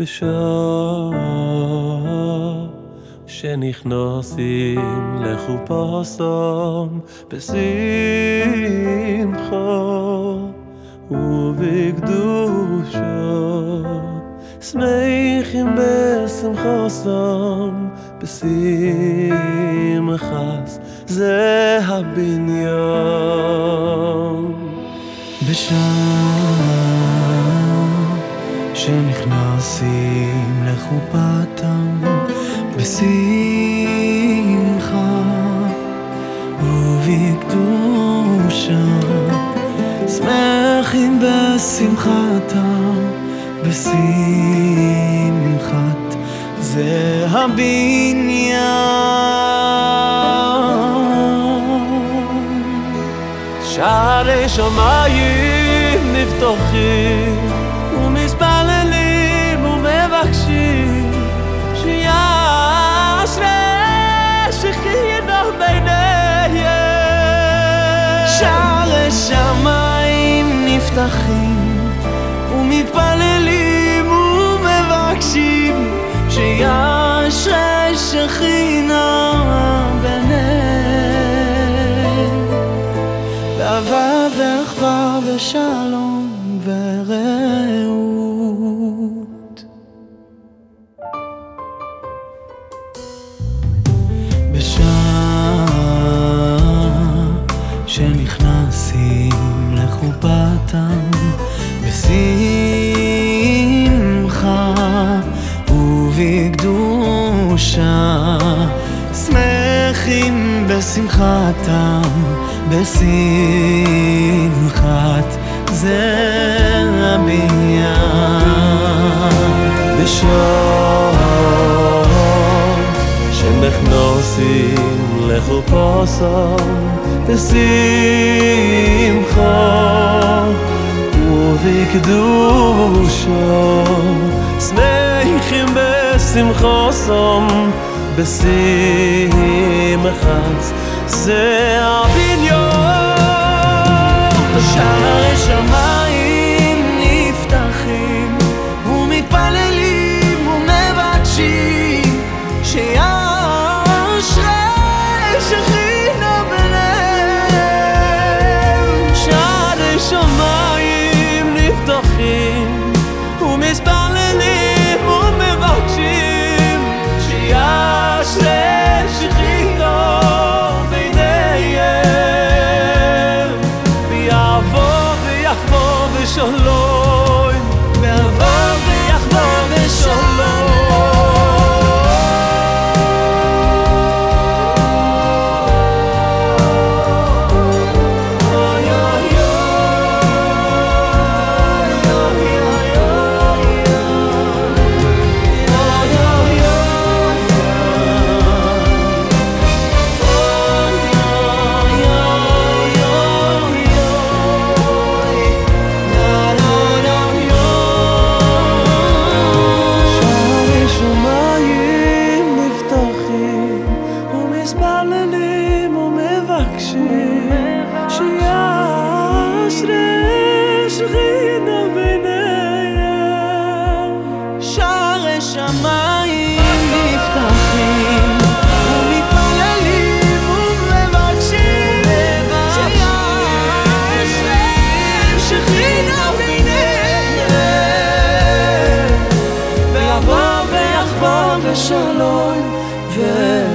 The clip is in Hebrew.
בשעה שנכנסים לחופה סם בשמחו ובקדושו שמחים בשמחו בסים בשמחס זה הבניין. בשעה שנכנסים לחופתם בשמחה ובקדושה. שמחים בשמחתם בשמחת זה הבניין. שערי שמיים נפתחים נפתחים ומתפללים ומבקשים שיעשרה שכינה ביניהם. באהבה ואחווה ושלום ורעות. בשעה שנכנסים לחופתם בשמחה ובקדושה. שמחים בשמחתם בשמחת זה הבניין. בשעה שנכנוסים לכו פוסום בשמחו ובקדושו שמחים בשמחו סום בשמחת זה הבניון שערי שמיים ושלום ו...